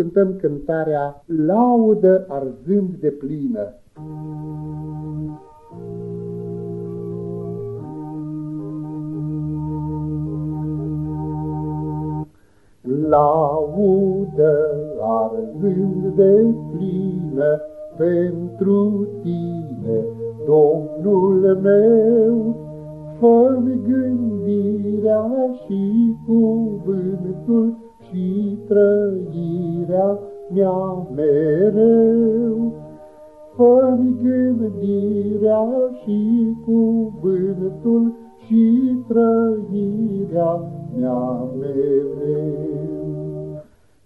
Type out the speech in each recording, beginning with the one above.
cântăm cântarea Laudă arzând de plină. Laudă arzând de plină pentru tine, Domnul meu, fă-mi gândirea și cuvântul și trăirea mea mereu. Fă-mi gândirea și cuvântul și trăirea mea mereu.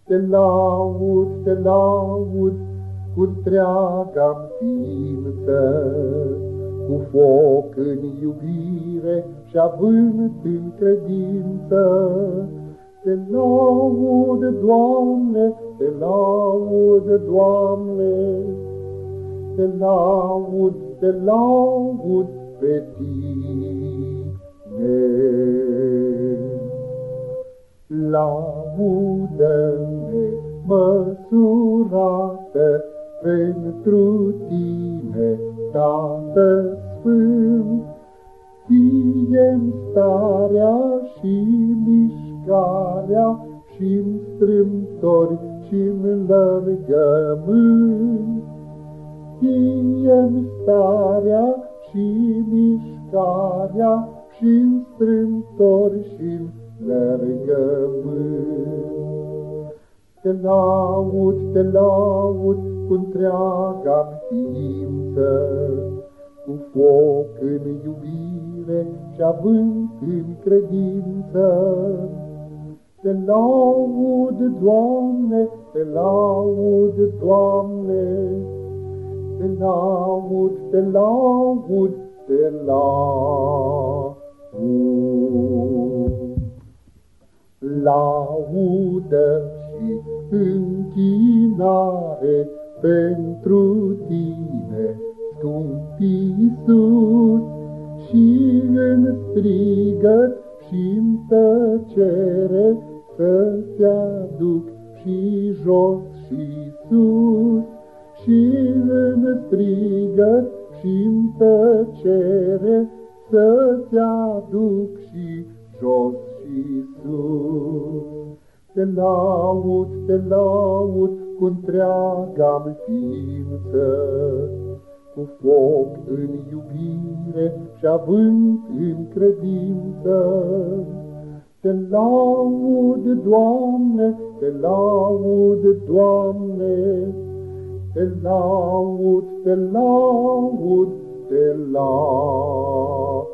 Te laud, te laud cu întreaga ființă, cu foc în iubire și avânt în credință, te laud, Doamne, te laud, Doamne, te laud, te laud pe tine. Laudă-ne măsurată pentru tine, Tată Sfânt, fie starea și mișcarea, mișcarea și-n strâmtori și-n lărgământ. Fie-mi starea și mișcarea și-n strâmtori și-n lărgământ. Te laud, te laud cu întreaga ființă, cu foc în iubire și avânt în credință. Te laud, Doamne, te laud, Doamne, te laud, te laud, te laud. Laudă și închinare pentru tine, scump Iisus, și în strigăt și în tăcere să-ți aduc și jos și sus, și în strigăt și în tăcere să-ți aduc și jos și sus. Te laud, te laud cu întreaga-mi ființă, cu foc în iubire și având în credință. Te laud, Doamne, te laud, Doamne, te laud, te laud, te laud.